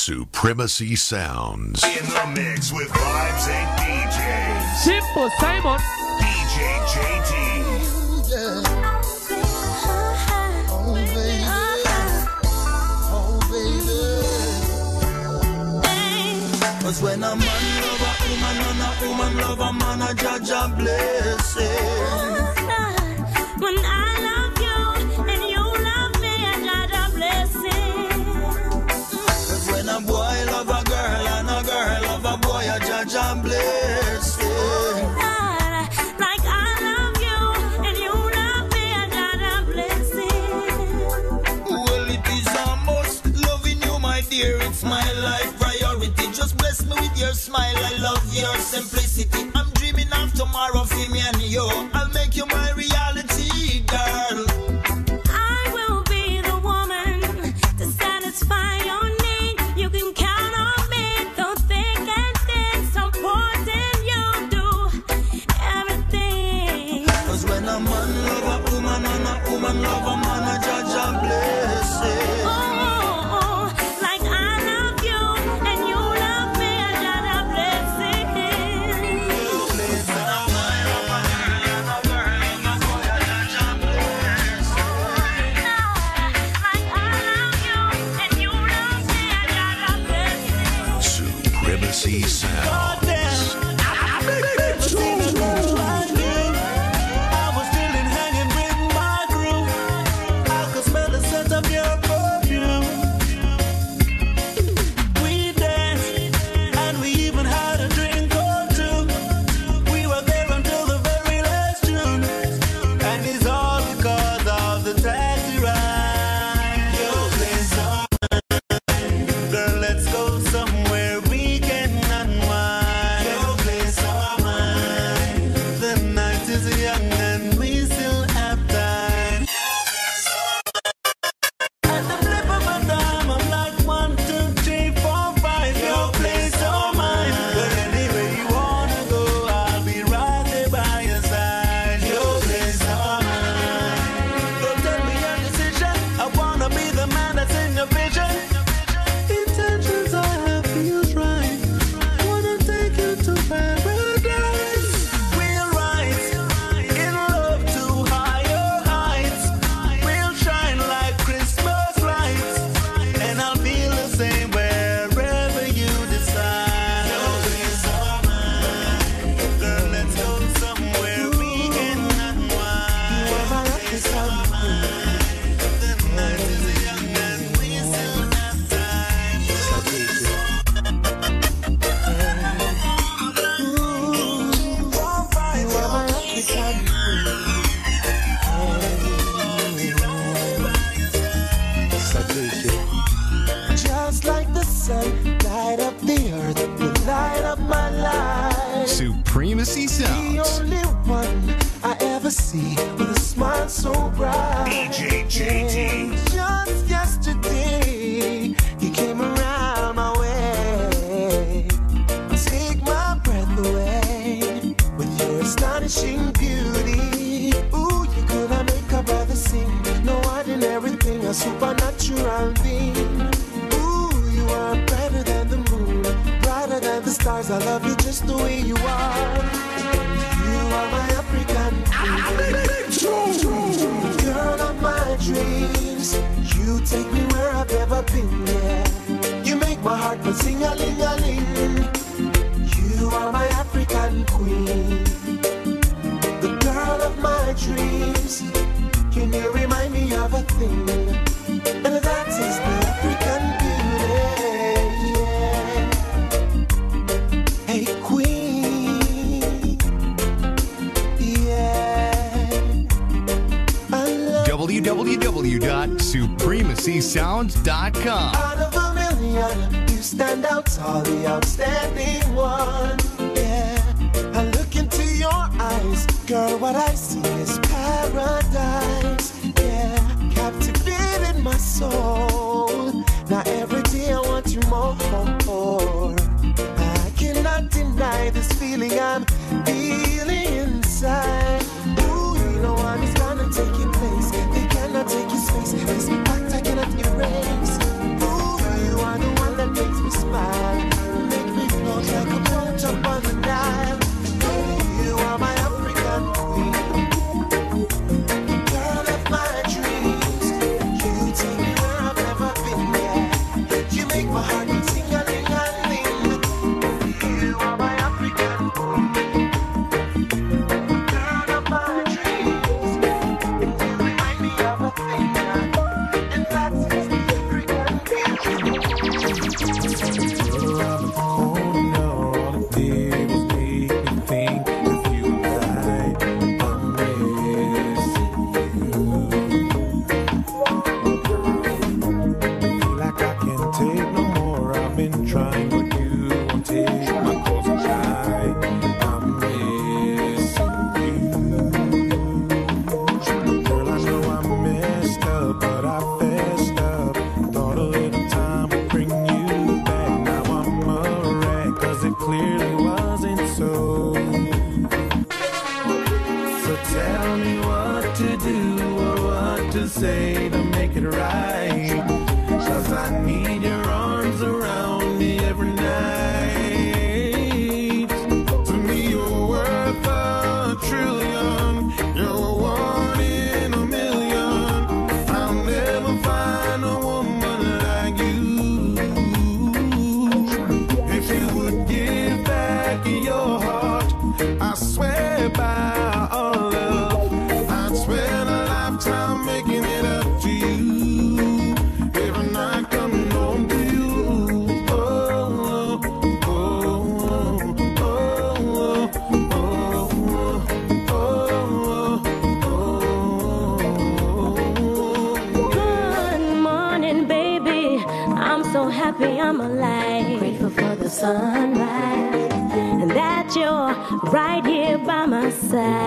Supremacy Sounds. In the mix with Vibes and DJs. Simple Simon. DJ JT. Cause when a man love a woman and a woman love a man, a judge a blessing. When I love a boy love a girl and a girl love a boy, a judge and bless. Yeah. It's my life priority. Just bless me with your smile. I love your simplicity. I'm dreaming of tomorrow for me and you. I'll make you my reality. queen, the girl of my dreams. Can you remind me of a thing? And that is the African beauty. Yeah. Hey, queen. Yeah. I love www.supremacysounds.com. Out of a million, you stand out, the outstanding. Girl, what I see is paradise. Yeah, captivating my soul. Tell me what to do or what to say to make it right. Cause I need sad.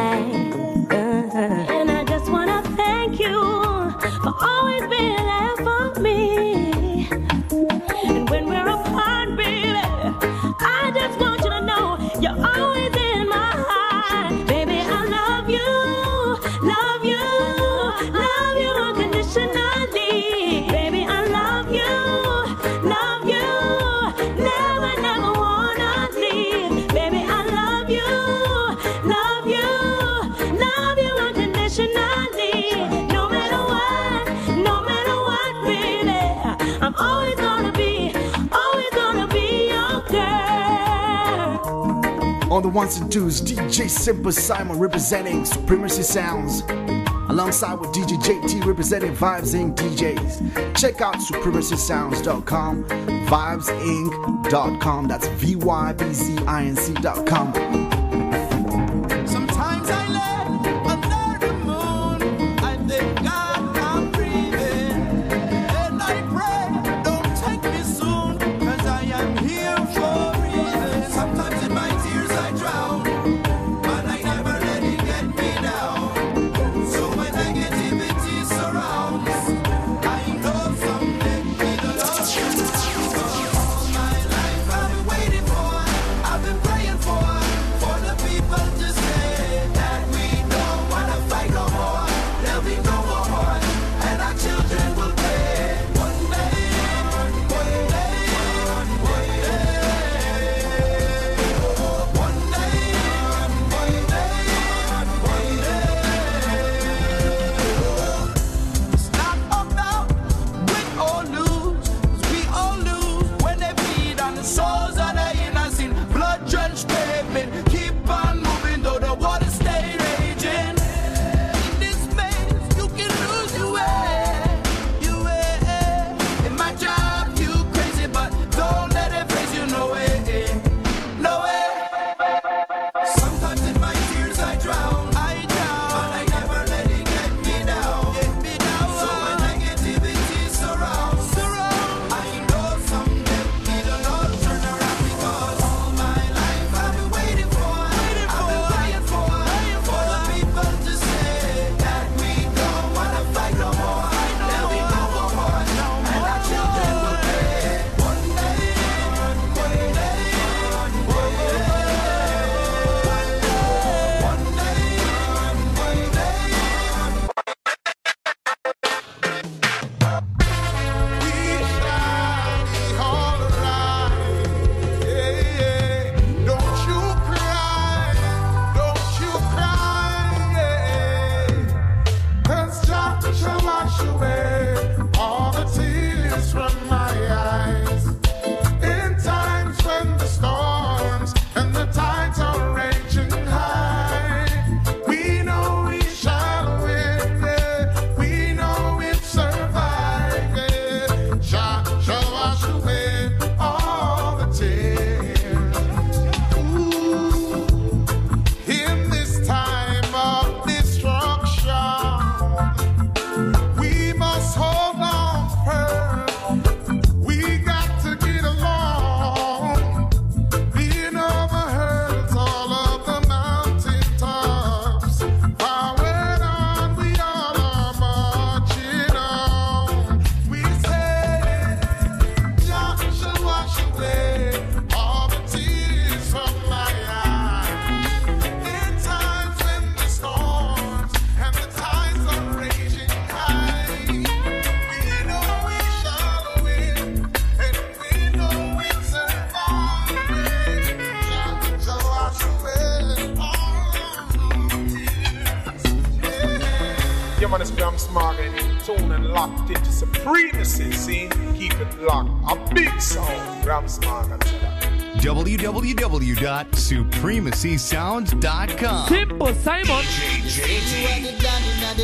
ones and twos, DJ Simple Simon representing Supremacy Sounds. Alongside with DJ JT representing Vybz Inc. DJs. Check out supremacysounds.com, vybzinc.com, that's V Y B Z I N C.com.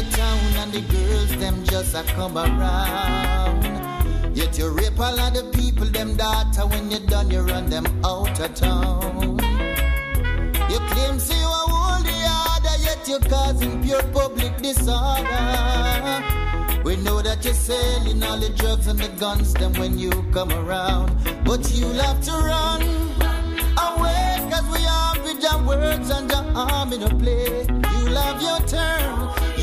town and the girls them just a come around. Yet you rape all of people them daughter when you done you run them out of town. You claim say you are holy order yet you causing pure public disorder. We know that you're selling all the drugs and the guns them when you come around, but you'll have to run words and your arm in a play. You'll have your turn.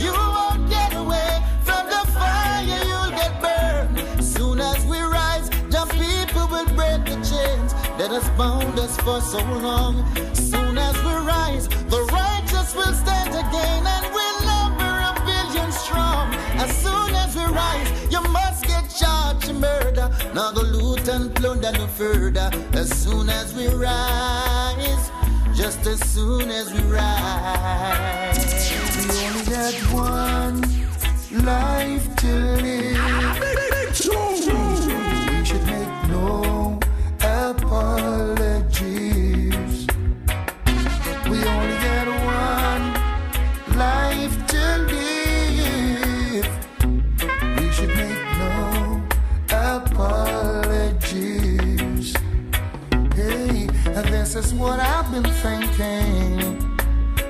You won't get away from the fire, you'll get burned. Soon as we rise, the people will break the chains that has bound us for so long. Soon as we rise, the righteous will stand again and we'll number a billion strong. As soon as we rise, you must get charged with murder. Now go loot and plunder no further. As soon as we rise, just as soon as we rise. We only got one life to live. We should make no apologies. Is what I've been thinking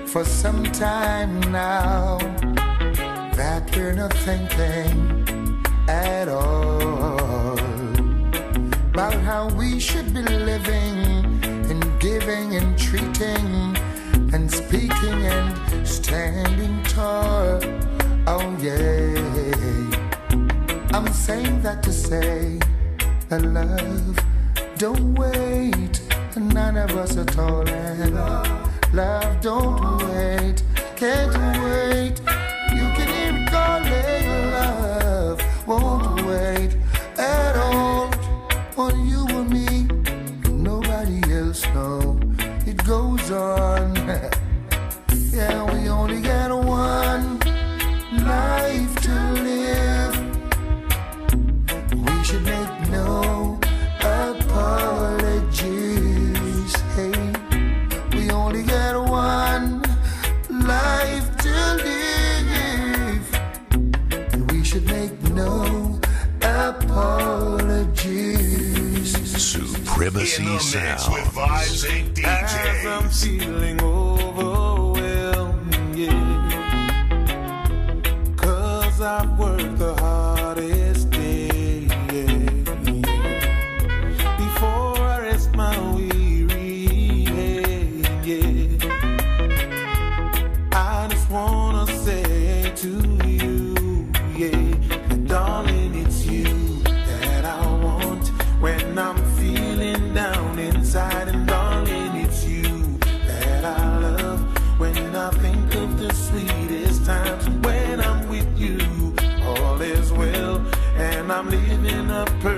for some time now that we're not thinking at all about how we should be living and giving and treating and speaking and standing tall. Oh, yeah. I'm saying that to say that love don't wait, none of us at all. And love don't wait, can't wait. You can hear it calling, love won't wait at all. On you and me, nobody else know. It goes on. Supremacy perfect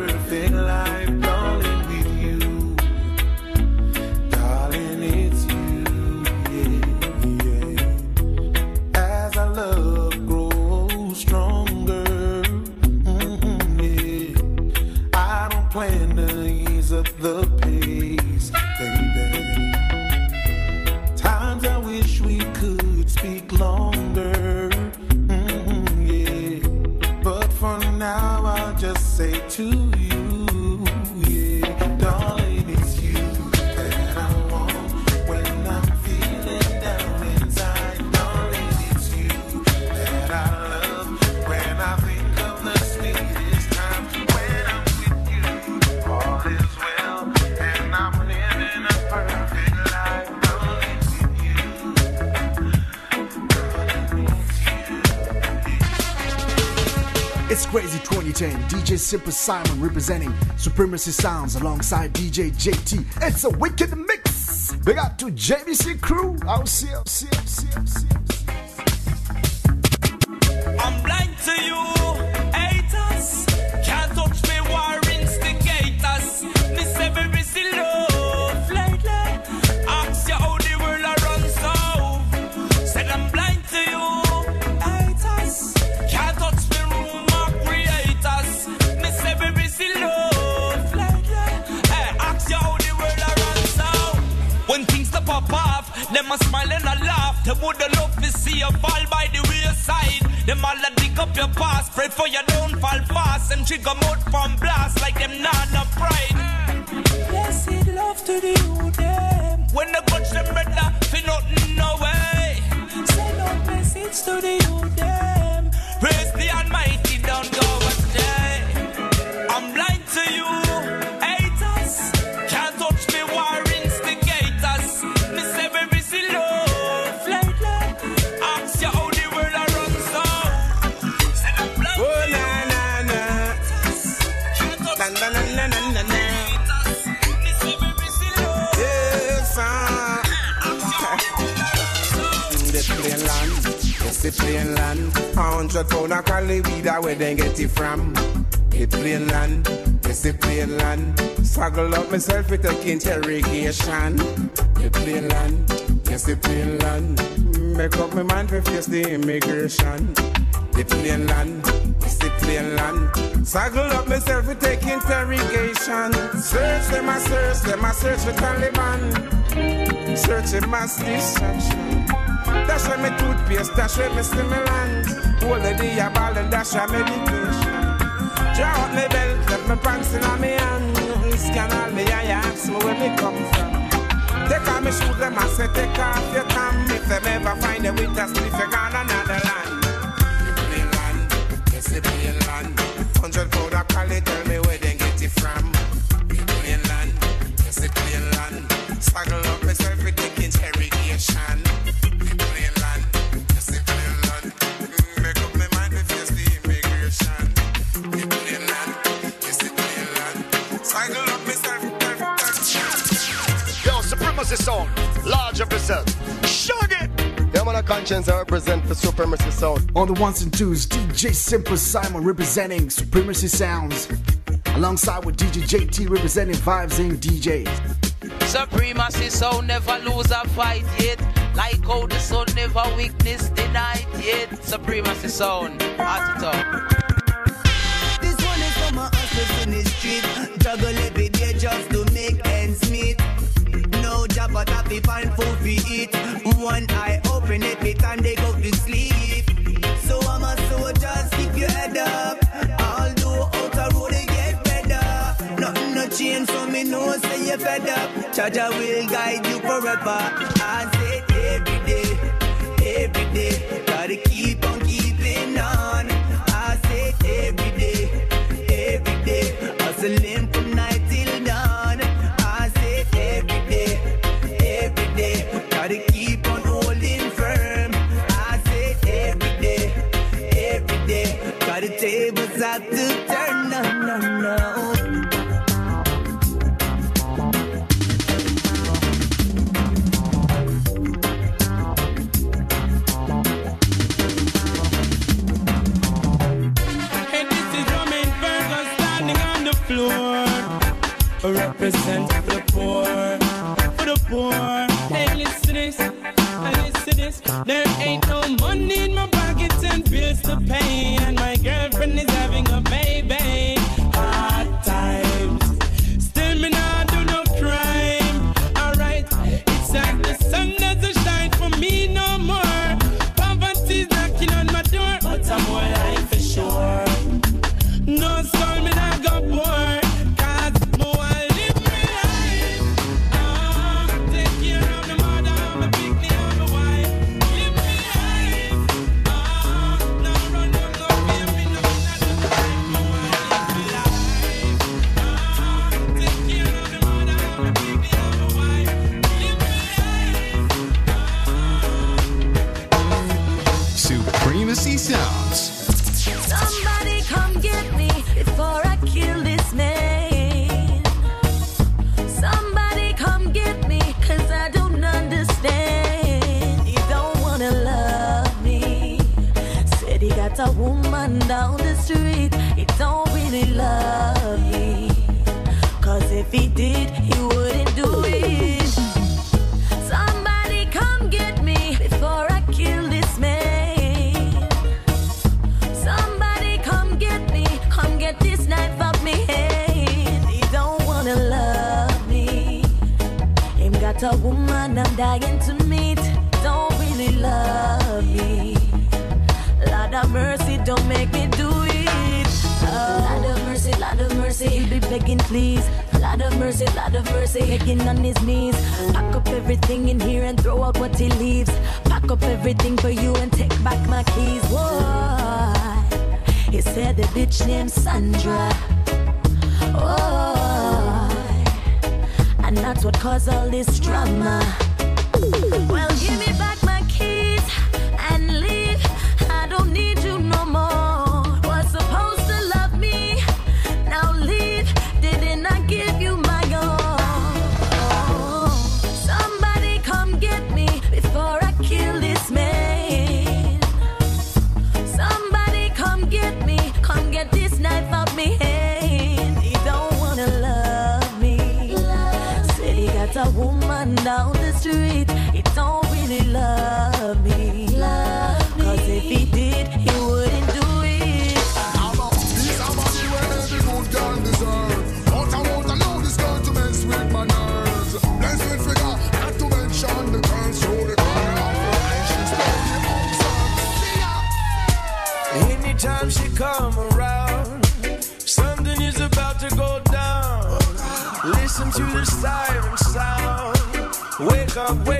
Simple Simon representing Supremacy Sounds alongside DJ JT. It's a wicked mix. Big up to JVC crew. I'll see you, see you, trigger mouth from blast like them not no pride. Blessed love to the youth hundred pound of cali weed, ah, where they get it from? The plain land, yes, the plain land. Struggle up myself with a interrogation. The plain land, yes, the plain land. Make up my mind to face the immigration. The plain land, yes, the plain land. Struggle up myself to take interrogation. Search them, I search them, I search for Taliban. Searching mass destruction. Dash away my toothpaste, dash away my stimulant. Hold the a ball and dash away medication. Draw out my belt, left my pants in my hand. Scan all me eye, ask me where me come from. Take off my shoes, them I say take off your cam. If them ever find a us, if you gone another land. The plain land, yes the land. Hundred pound of cali, tell me where they get it from. The land, yes the plain land. Struggle Sound, large of yourself. Shug it! Yeah, man, a conscience I represent for Supremacy Sound. On the ones and twos, DJ Simple Simon representing Supremacy Sounds. Alongside with DJ JT representing Vybz Inc. DJs. Supremacy sound never lose a fight yet. Like how the sun never weakness denied yet. Supremacy sound, heart it up. This one is for my hustlers in the street. Juggle every day just to make ends meet. But happy find food we eat. One eye open every time they go to sleep. So I'm a soldier, keep your head up. Although out the road they get better. Nothing no change so me know say you're fed up. Charger will guide you forever. I say subway.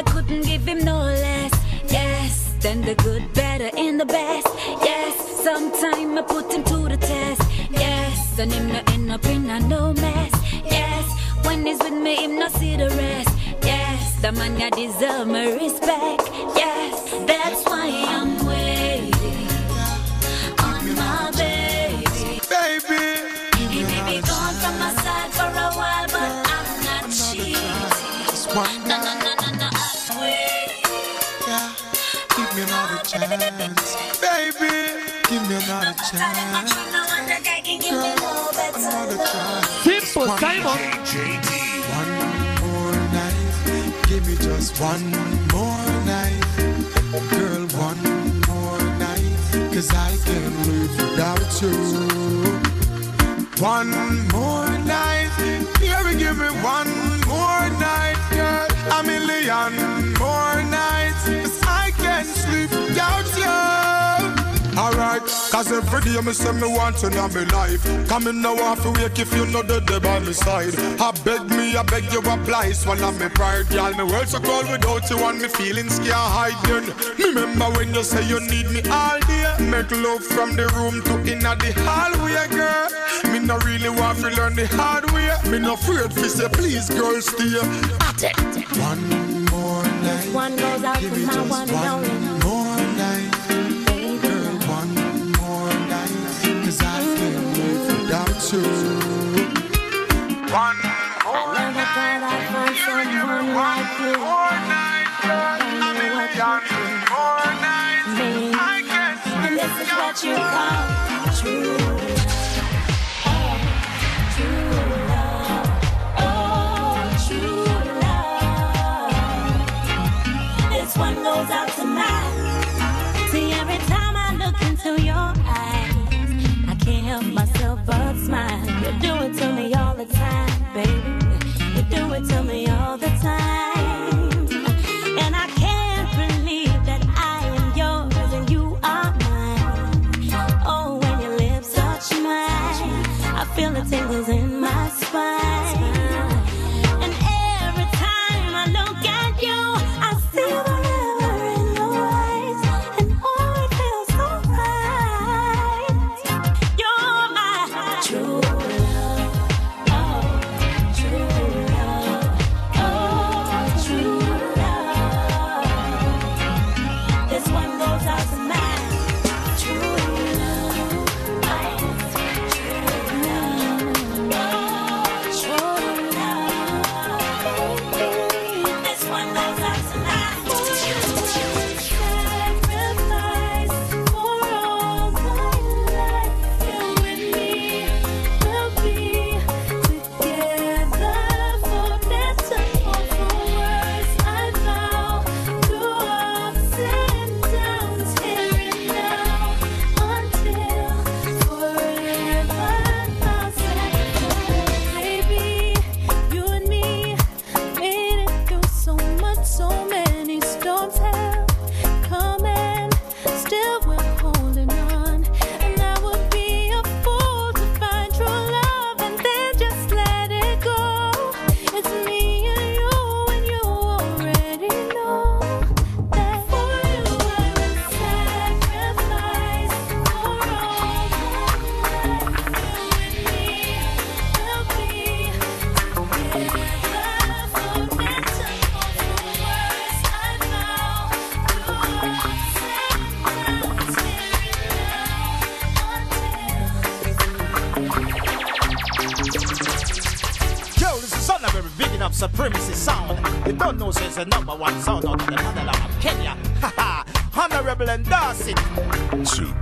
I couldn't give him no less. Yes, then the good, better, and the best. Yes, sometime I put him to the test. Yes, and him no end up in a no mess. Yes, when he's with me, him no see the rest. Yes, the man I deserve my respect. Yes, that's why I'm with. you're not a child. Girl, another child. Simple, one Simon. Night, one more night. Give me just one more night. Girl, one more night. Cause I can't live without you. One more night. Baby, give me one more night, girl. A million more nights. Cause I can't sleep without you. Alright. Cause every day me say me want you in me life. Come in now off you wake if you know the day by my side. I beg me, I beg you apply, swallow me pride. Girl, me world so cold without you and me feelings can't hide. Me remember when you say you need me all day. Make love from the room to inna the hallway, girl. Me no really want to learn the hard way. Me no afraid to say please, girl, stay. One more night. One goes out to my one and only.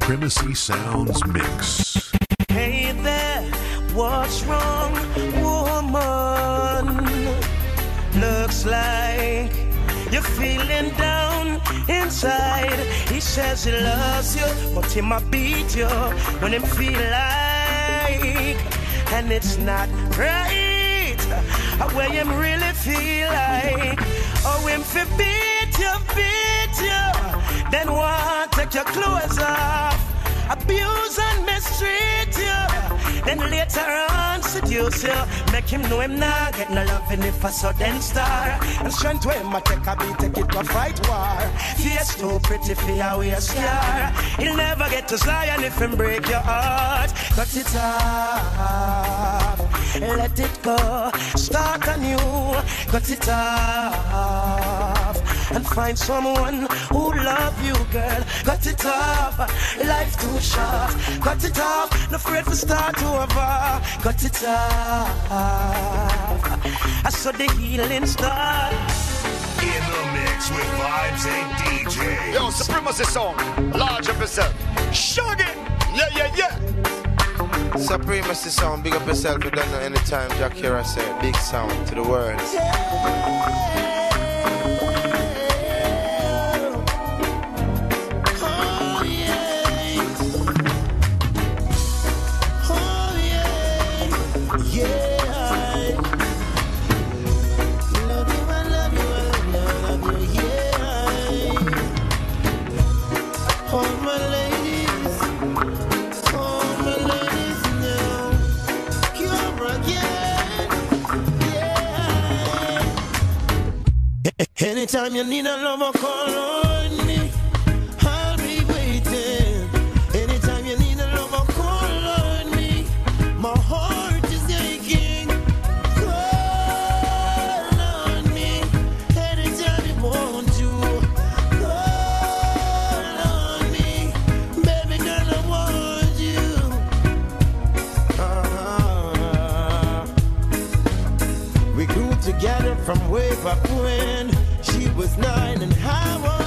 Supremacy Sounds Mix. Hey there, what's wrong, woman? Looks like you're feeling down inside. He says he loves you, but he might beat you when him feel like, and it's not right. Where him really feel like, oh, him fi beat you, beat you, then what? Take your clothes off abuse and mistreat you. Then later on seduce you. Make him know him not get no loving if I saw sudden star. And strength to him, I take a beat, take it to fight war. Face too pretty for your way scar. He'll never get to Zion if him break your heart. Cut it off. Let it go. Start anew. Cut it off. And find someone who love you, girl. Cut it off. Life too short. Cut it off. No afraid to start over. Cut it off. I saw the healing start. In the mix with Vybz Inc DJ. Yo, Supremacy Sound. Large up yourself. Shug it. Yeah, yeah, yeah. Supremacy sound, big up yourself. You don't know anytime Jack Kira said big sound to the world. Oh, Anytime you need a lover, call on nine and I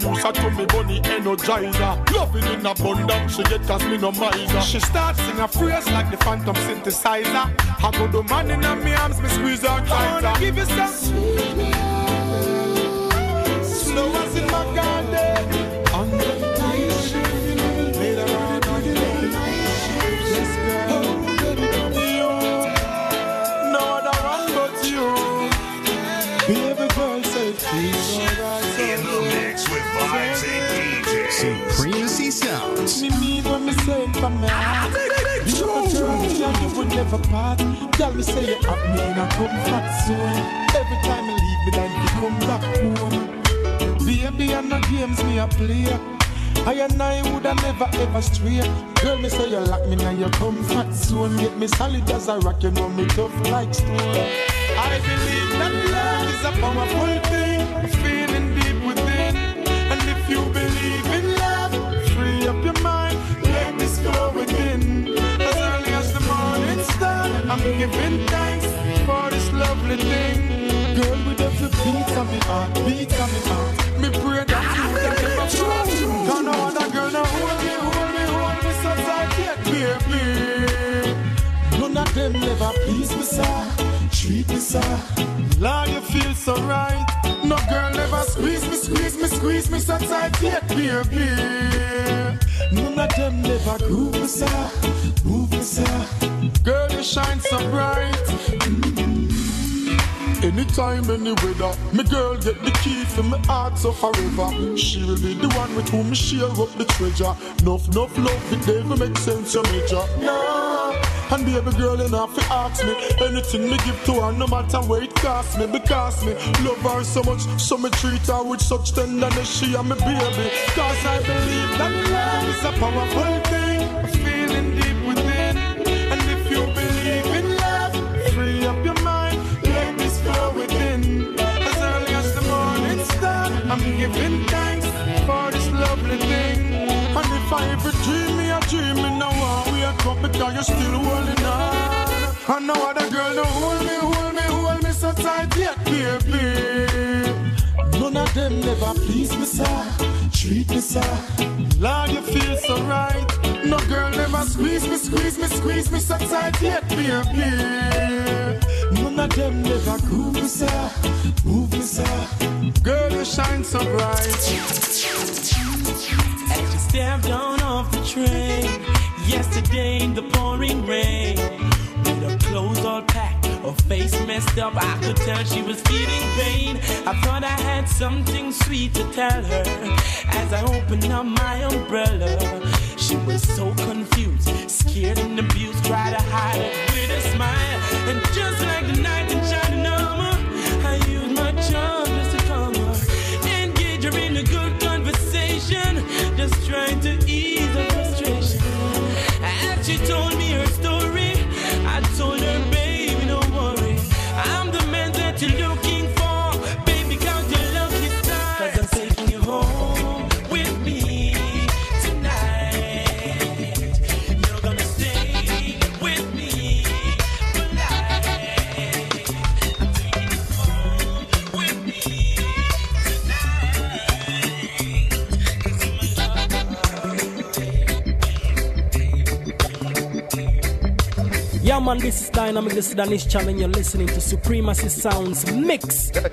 introduce her to me bunny energizer. Loving in abundance, she get cause me no miser. She starts sing a phrase like the phantom synthesizer. I go the man in her me arms, me squeeze her I tighter. wanna give you some sweet from my heart. You know the journey and you would never part. Tell me say you have me in a comfort zone. Every time you leave me, then you come back home. Baby, I'm not games me a play. I and I woulda never ever stray. Girl, me say you lock me now, in your comfort zone. Get me solid as a rock, you know me tough like stone. I believe that love is a powerful thing, feeling deep giving thanks for this lovely thing. Girl, with every beat of me heart, beat of me heart, me pray that you can never fall. Cause no other girl no hold me, hold me, hold me so tight yet, baby. None of them never please me, sir. Treat me, sir. Lord, you feel so right. No girl never squeeze me, squeeze me, squeeze me so tight yet, baby. None of them never groove me, sir. Move me, sir. Shine so bright. Anytime, any weather, me girl get the key for my heart so forever. She will be the one with whom me share up the treasure. Nuff, nuff love, it never makes sense, your major. No. And baby girl, you know, fi ask me anything me give to her, no matter where it cost me, because me love her so much, so me treat her with such tenderness. She and me baby, cause I believe that love is a powerful thing, you're still holding on. And no other girl no hold me, hold me, hold me so tight yet, baby. None of them never please me, sir. Treat me, sir. Lord, you feel so right. No girl never squeeze me, squeeze me, squeeze me so tight yet, baby. None of them never groove me, sir. Move me, sir. Girl, you shine so bright. As you stepped on off the train yesterday in the pouring rain, with her clothes all packed, her face messed up, I could tell she was feeling pain. I thought I had something sweet to tell her as I opened up my umbrella. She was so confused, scared and abused, tried to hide it with a smile, and just like the night in shining Yeah, man, this is Dynamic, this is Danish Channel, and you're listening to Supremacy Sounds Mix. Yeah,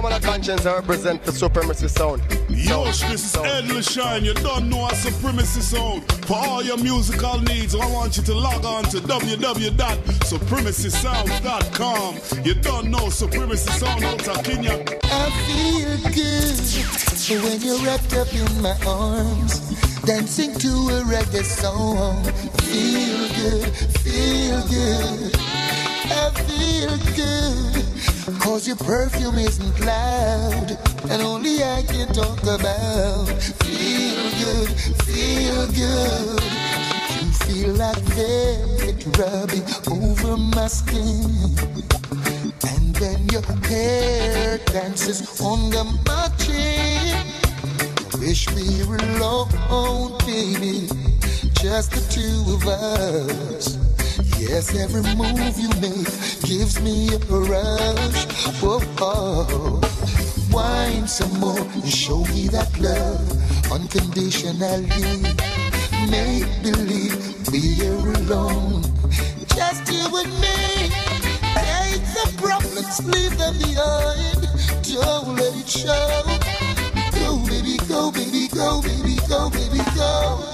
man, a conscience I represent the supremacy sound. Yo, this is Ed LaShine. You don't know our supremacy sound. For all your musical needs, I want you to log on to www.supremacysounds.com. You don't know supremacy sound out of Kenya. I feel good when you're wrapped up in my arms, dancing to a reggae song. Feel good, feel good. I feel good Cause your perfume isn't loud, and only I can talk about. Feel good, feel good. You feel like velvet rubbing over my skin. Then your hair dances under my chin. Wish we were alone, baby. Just the two of us. Yes, every move you make gives me a rush. Whoa, oh. Wine some more and show me that love unconditionally. Make believe we're alone, just you and me. Problems, leave them behind. Don't let it show. Go, baby, go, baby, go, baby, go, baby, go.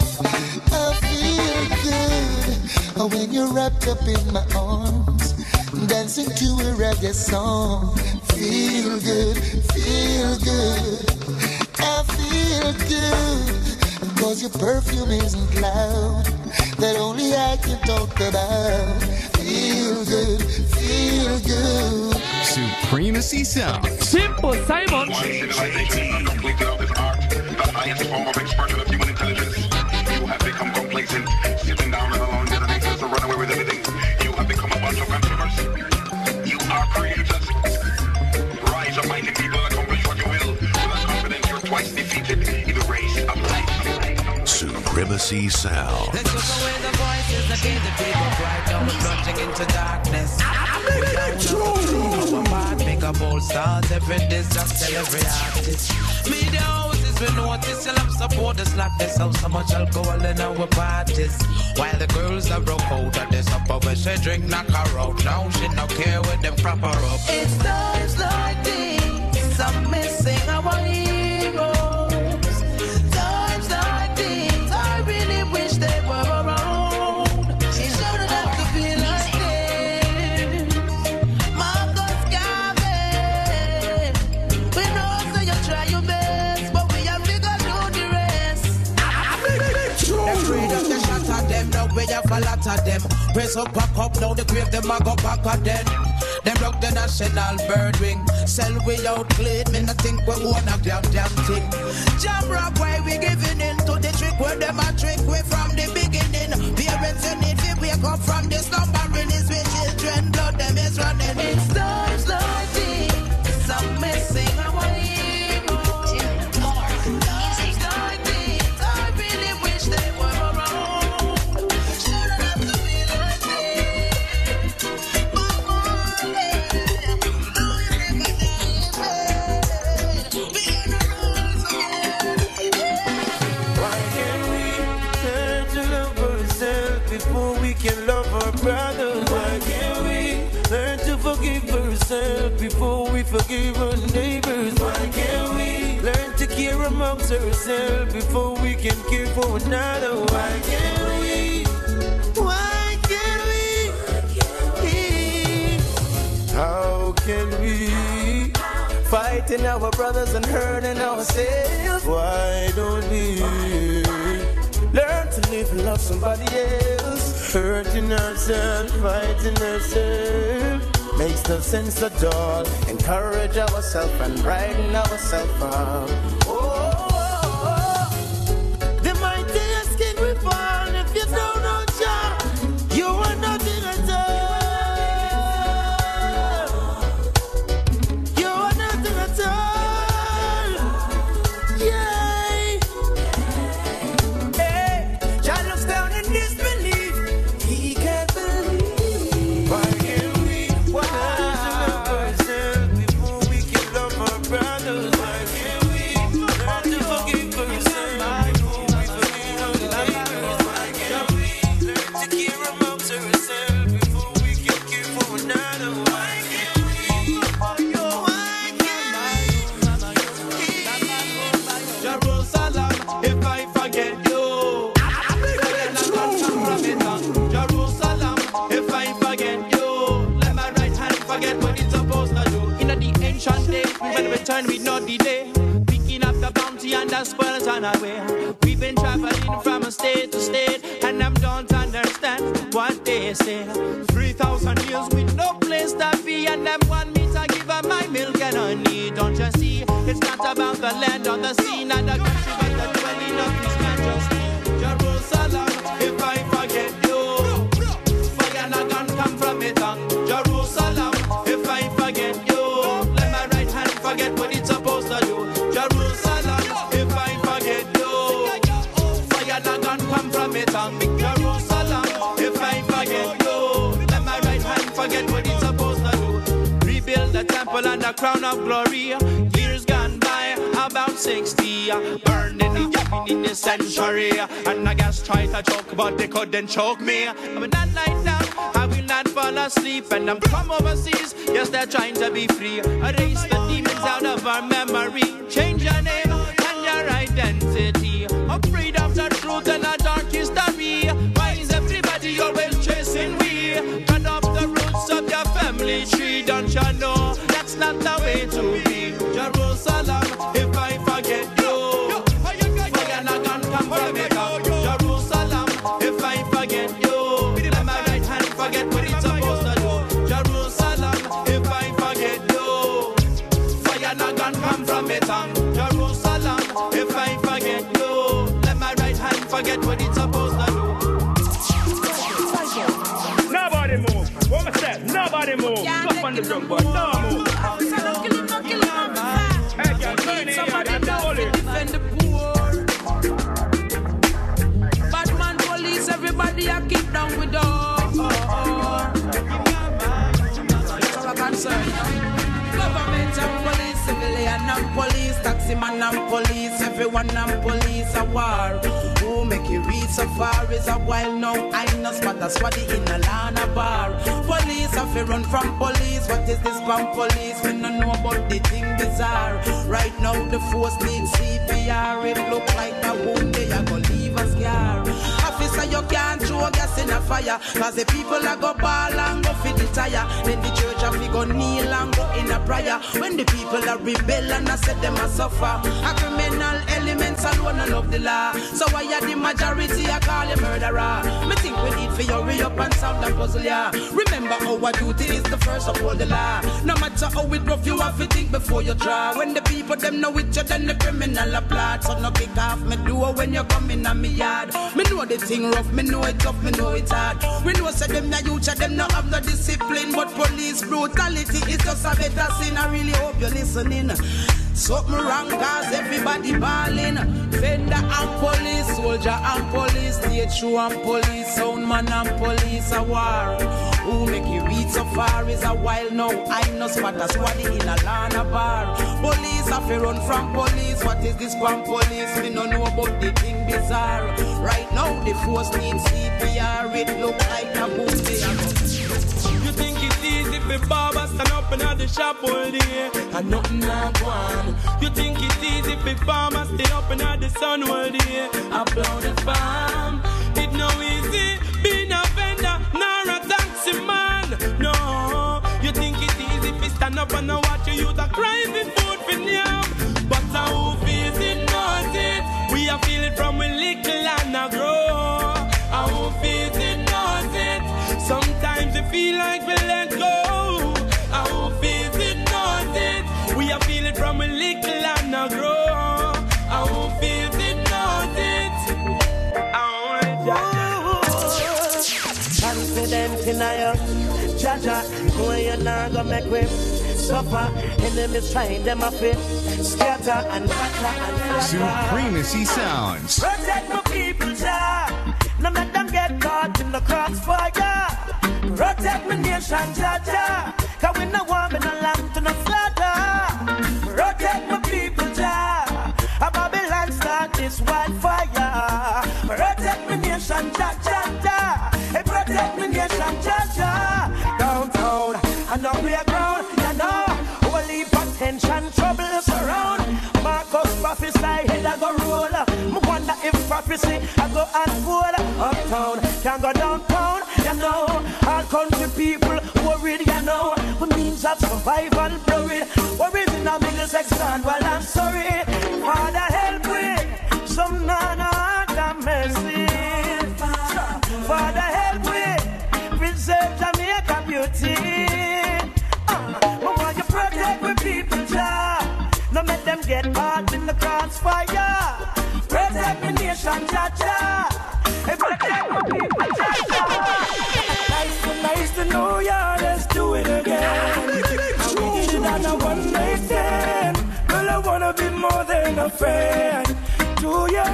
I feel good when you're wrapped up in my arms, dancing to a reggae song. Feel good, feel good. I feel good, cause your perfume isn't loud, that only I can talk about. Feel good, feel good. Supremacy Sound. Simple, Simon. One civilization completed of this art, the highest form of expression of human intelligence. You have become complacent, sitting down and alone detonates to run away with everything. You have become a bunch of consumers. You are creators. Life. Supremacy Sound. Let's take away the voices that gave the people quiet. Now we're plunging into darkness. We're down on the part, make a bold start. Every disaster, every artist. Media houses, we notice. You love support the slackness. How so much alcohol in our parties. While the girls are broke oh, out of this upper where she drink, knock her out. Now she no care with them proper up. It's times like these I'm missing our heroes. A lot of them. Press up, back up, now the grave them a go back at them. Rock the national bird wing. Sell we out clean, me not think we own a damn damn thing. Jam rock why we giving in to the trick where them a trick we from the beginning. Parents you need to wake up from this slumbering is with children, blood them is running. It's times ourselves before we can care for another? Why can't we? Why can't we? How can we? Fighting our brothers and hurting ourselves. Why don't we learn to live and love somebody else? Hurting ourselves, fighting ourselves. Makes no sense at all. Encourage ourselves and brighten ourselves up. Choke me. Drum, boy. No here. That's the bully. defend the poor. Bad man police, everybody I keep down with door. That's our concern. Government and police, civilian and police, man and police, everyone and police a war. Who make you reach so far is a while now. I know spot a squaddy in a lana bar. Police have to run from police. What is this from police? We don't know about the thing bizarre. Right now the force needs CPR. It look like a wound they are gonna leave a scar. Officer, you can't throw gas in a fire. Cause the people are go ball and go fit the tire. Then the church have to go kneel and go in a prayer. When the people are rebel and I said them a suffer. A criminal elements alone and love the law. So why are the majority I call you murderer? Me think we need for hurry up and solve the puzzle, yeah. Remember our duty is the first of all the law. No matter how it rough, you have to think before you draw. When the people them know it, you then the criminal applaud. So no kick off me door when you come in on me yard. Me know the thing rough, me know it tough, me know it hard. We know say them na youth, them no have no discipline, but police brutality is just a better sin. I really hope you're listening. Something wrong cause everybody ballin'. Vendor and police, soldier and police, show and police, sound man and police a war. Who make you reach so far is a while now. I know spot a squad in a lana bar. Police have to run from police. What is this from police? We don't know about the thing bizarre. Right now the force needs CPR. It look like a think for Baba stand up in the shop all day and nothing not one. You think it's easy for farmer stay up in the sun all day, upload the farm. It no easy being a vendor nor a taxi man. No, you think it's easy for stand up and watch you use a crazy food for yam. But how feels it knows it. We are feel it from we little and a grow. How feels it knows it. Sometimes we feel like we let go. We are feel it from we little and a grow. How feels it knows it. Oh, Confident in you, Jah Jah, know you not gonna make we suffer. Enemies trying them a fit, scatter and batter and flatter. Supremacy Sounds. Protect my people, Jah. No let them get caught in the crossfire. Protect my nation, Jah Jah. Cause we no want me no if I go and unfold. Uptown, can't go downtown, you know. All country people worried, you know. The means of survival blurred. Worries in a middle section, well I'm sorry. Father help me, some none of mercy. Father help me, preserve Jamaica beauty. Uh, we want you protect we people, Jah. No make them get a friend to you.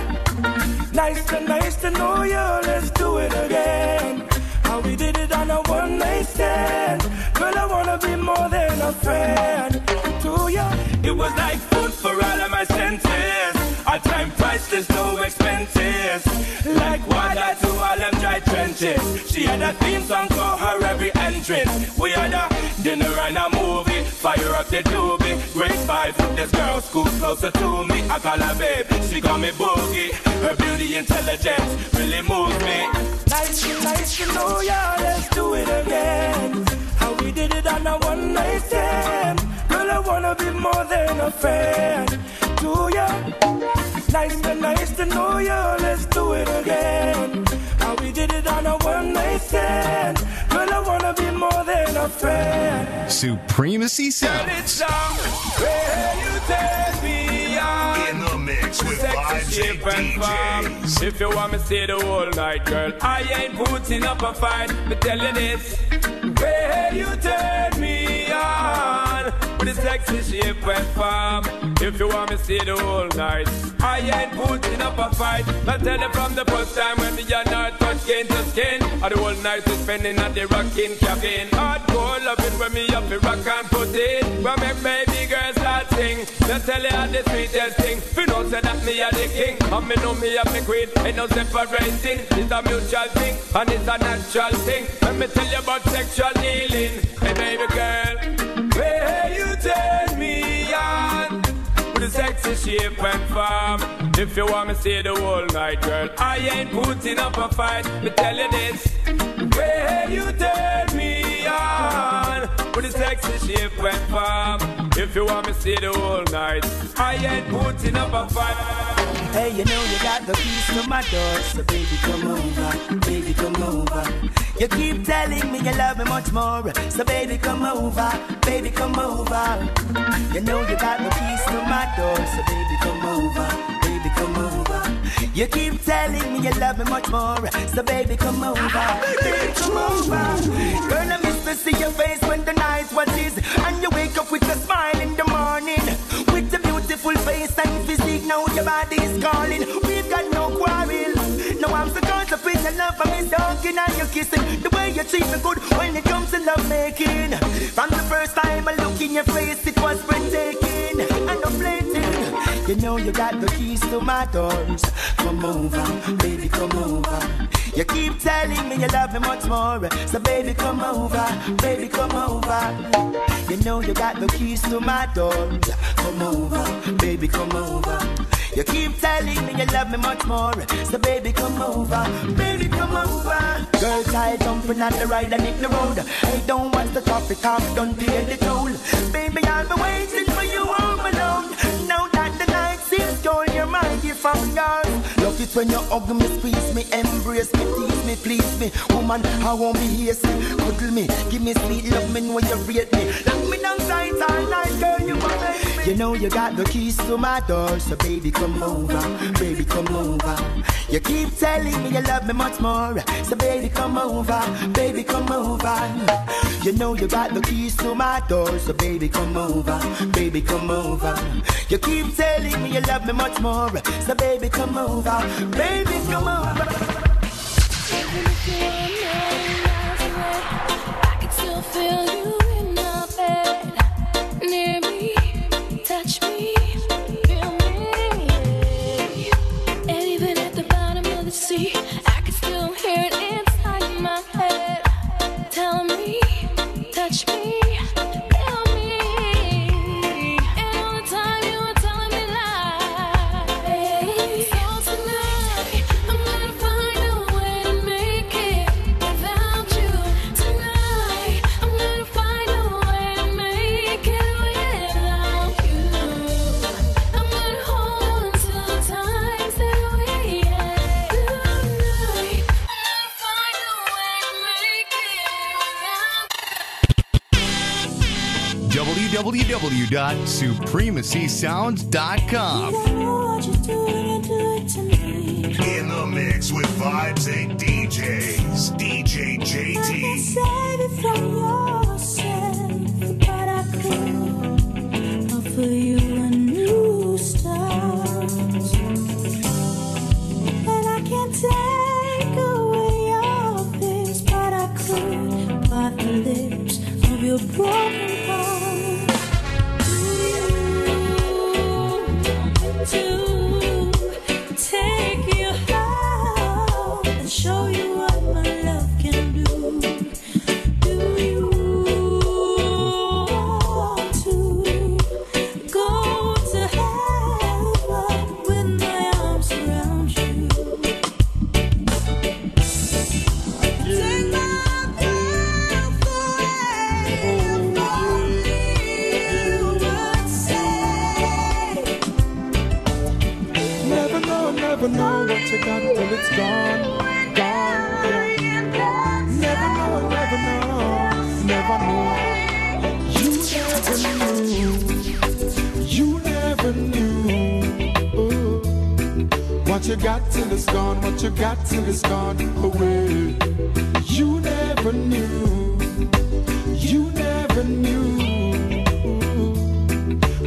Nice to nice to know you. Let's do it again. How we did it on a one night stand. Girl, I wanna be more than a friend to you. It was like food for all of my senses. A time priceless, no expenses. Like water to all them dry trenches. She had a theme song for her every entrance. We had a dinner and a movie. Fire up the doobie. Great five. This girl school closer to me. I call her babe. She call me boogie. Her beauty intelligence really moves me. Nice nice to know ya. Let's do it again. How we did it on a one night stand. Girl, I wanna be more than a friend to ya. Nice nice to know ya. Let's do it again. How we did it on a one night stand. Girl, I wanna be more than a friend. Supremacy Sound. It's on where you take me on. In the mix with Sexy Vybz Inc and. DJs. If you want me stay the whole night, girl, I ain't putting up a fight. Me tell you this, where you turn me on with the sexy shape and form. If you want me stay the whole night, I ain't putting up a fight. I tell you from the first time when me and not touch skin to skin, or the whole night we spending at the rocking cabin. Hardcore loving when me up the rock and put in. When make baby girls start sing, they tell you the sweetest thing. You know say that me are the king, and me know me are the queen. Ain't no separating, it's a mutual thing, and it's a natural thing. Let me tell you about sexual healing, hey baby girl, where you turn me on with a sexy shape and form. If you want me stay the whole night, girl, I ain't putting up a fight. Me tell you this, where you turn me on with a sexy shape and form. If you want me stay the whole night, I ain't putting up a fight. Hey, you know you got the keys to my door, so baby come over, baby come over. You keep telling me you love me much more, so baby come over, baby come over. You know you got the keys to my door, so baby come over, baby come over. You keep telling me you love me much more, so baby come over, baby come over. Girl, I miss to see your face when the night was easy, and you wake up with a smile in the beautiful face and physique. Now your body's calling. We've got no. No, I'm so concentrated in love for me talking and you kissing. The way you treat me good when it comes to love making. From the first time I look in your face, it was breathtaking and I'm blatant. You know you got the keys to my doors. Come over, baby, come over. You keep telling me you love me much more. So baby, come over, baby, come over. You know you got the keys to my doors. Come over, baby, come over. You keep telling me you love me much more. So baby, come over, baby, come over. Girl, I jumping on the ride and hit the road. Hey, don't watch the traffic, I'm done paying the toll. Baby, I'll be waiting for you home alone. Now that the night seems cold, you're my gift from God. It when you hug me, squeeze me, embrace me, tease me, please me. Woman, I won't be hasty. Cuddle me, give me sweet love, me know you rate me. Lock me down tight all night, girl, you my baby. You know you got the keys to my door, so baby come over, baby come over. You keep telling me you love me much more, so baby come over, baby come over. You know you got the keys to my door, so baby come over, baby come over. You keep telling me you love me much more, so baby come over, baby come over. I can still feel you in my bed, near me, touch me, www.supremacysounds.com. In the mix with Vybz Inc DJs. DJ JT. It's gone, gone. yeah. Never know, never know, never know. You never knew, you never knew. Ooh. What you got till it's gone, what you got till it's gone away. You never knew, you never knew.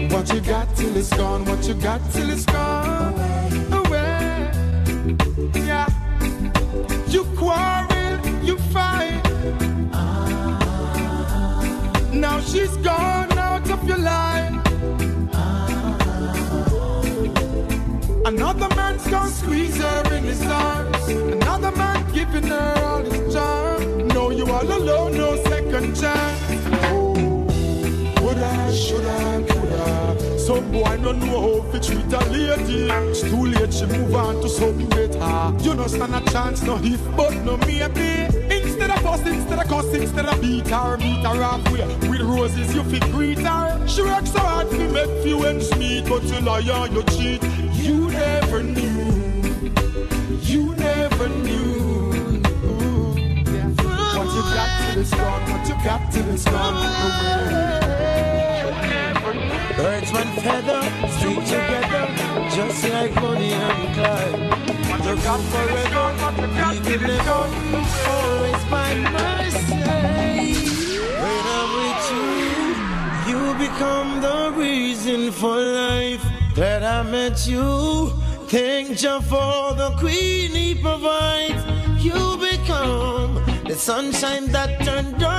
What you got till it's gone, what you got till it's gone she's gone out of your life. Another man's gonna squeeze her in his arms. Another man giving her all his charm. No, you all alone, no second chance. Oh, woulda, shoulda, coulda. Some boy no know how to treat a lady. It's too late, she move on to something better. You no stand a chance, no if, but no maybe. Instead of fuss, instead of cuss, instead of beat her, meet her halfway. Roses, you fit greet her. She works so hard to make few ends meet, but you lie on you cheat. You never knew. You never knew. What you got till it's gone, what you got till it's gone. Birds one feather, stick together, just like Bonnie and Clyde. They're gone forever, we give them up, always by my side. Become the reason for life. Glad I met you. Thank you for the queen he provides. You become the sunshine that turned darkness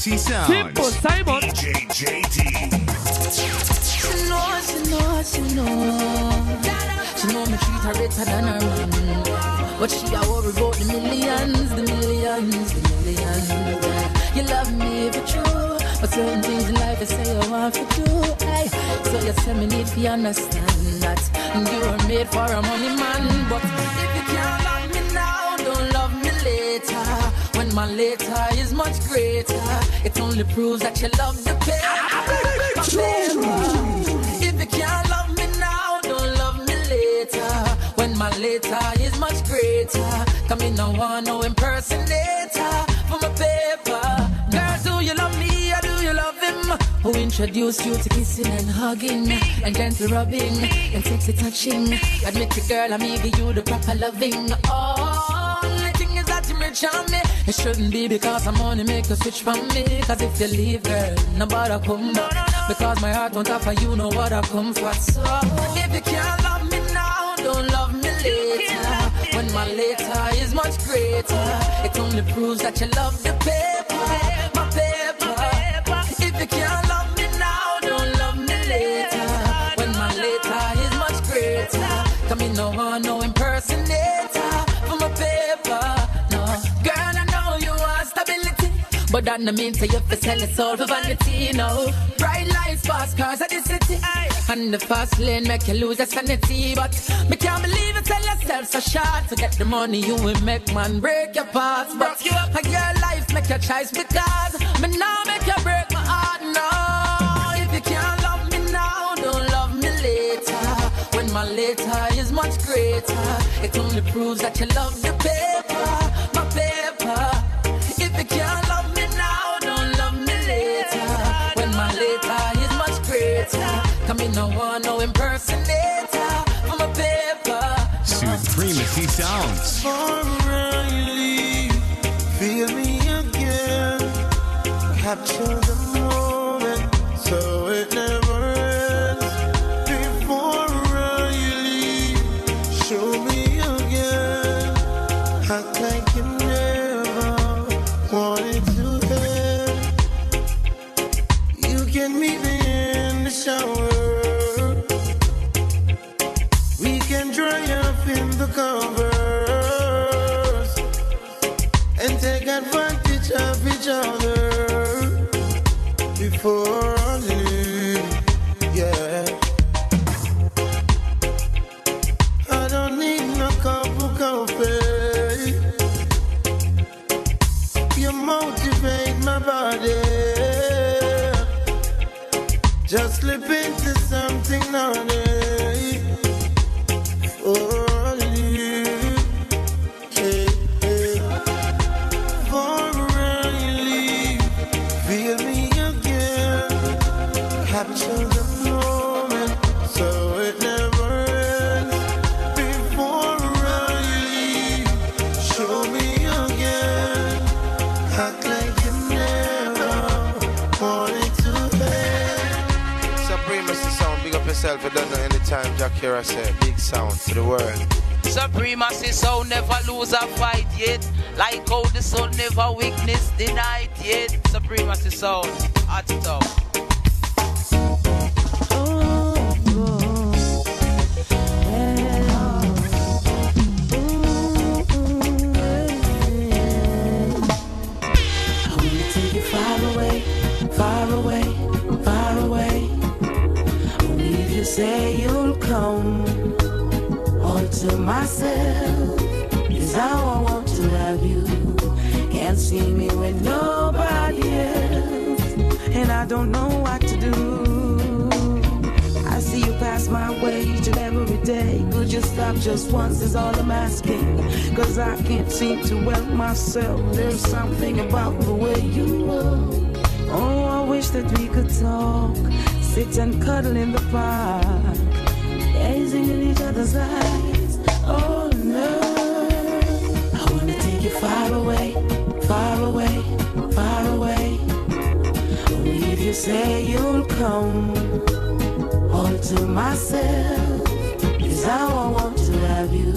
Supremacy Sounds. Simple Simon. DJ JD. She know, she know, she know. She know me treat her better than her man. But she a worry about the millions, the millions, the millions. You love me for true, but certain things in life you say you want to do. Hey, so you say me need to understand that you were made for a money my later is much greater. It only proves that you love the pain. If you can't love me now, don't love me later. When my later is much greater. Come in, no one, no impersonator for my paper. Girl, do you love me or do you love him? Who introduced you to kissing and hugging me. and gentle rubbing me. and sexy touching? Me. Admit it, girl, I'm giving you the proper loving. Oh charm me. It shouldn't be because I'm only make you switch from me. Cause if you leave, girl, nobody come back. Because my heart won't offer you know what I've come for. So if you can't love me now, don't love me later. When my later is much greater, it only proves that you love the paper. But that no mean to you for sell your soul for vanity, no Bright lights, fast cars at the city And the fast lane make you lose your sanity. But me can't believe you sell yourself so short. To get the money you will make man. Break your parts But you up. your life make your choice because Me now make you break my heart, no. If you can't love me now, don't love me later. When my later is much greater. It only proves that you love the paper Supremacy Sounds. Feel me again. Capture never lose a fight yet. Like how the sun never weakness denied yet. Supremacy sound, Sit and cuddle in the park. Gazing in each other's eyes. Oh no. I wanna take you far away, far away, far away. Only if you say you'll come all to myself is how I want to have you.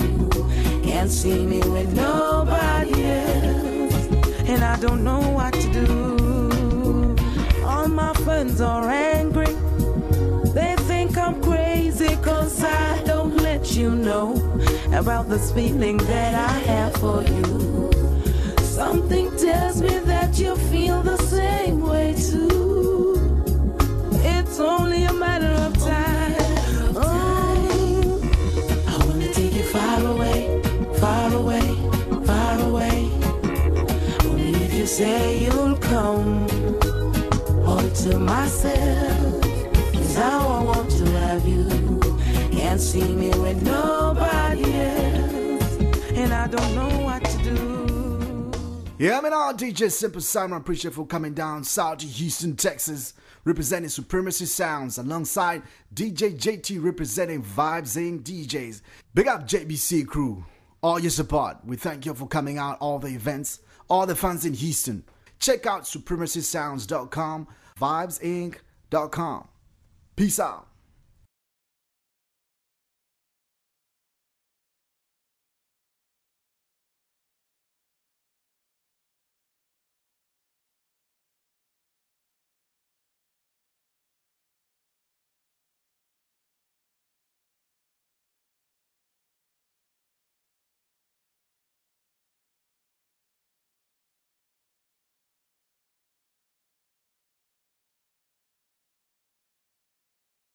Can't see me with nobody else, and I don't know what to do. All my friends are you know about this feeling that I have for you. Something tells me that you feel the same way too. It's only a matter of time. Oh, I wanna take you far away, far away, far away. Only if you say you'll come, all to myself is how I want to have you. Can't see me with nobody else, and I don't know what to do. Yeah, I'm an DJ Simple Simon. Appreciate for coming down south to Houston, Texas, representing Supremacy Sounds alongside DJ JT representing Vybz Inc. DJs. Big up JBC crew. All your support. We thank you for coming out all the events, all the fans in Houston. Check out supremacysounds.com, vybzinc.com. Peace out.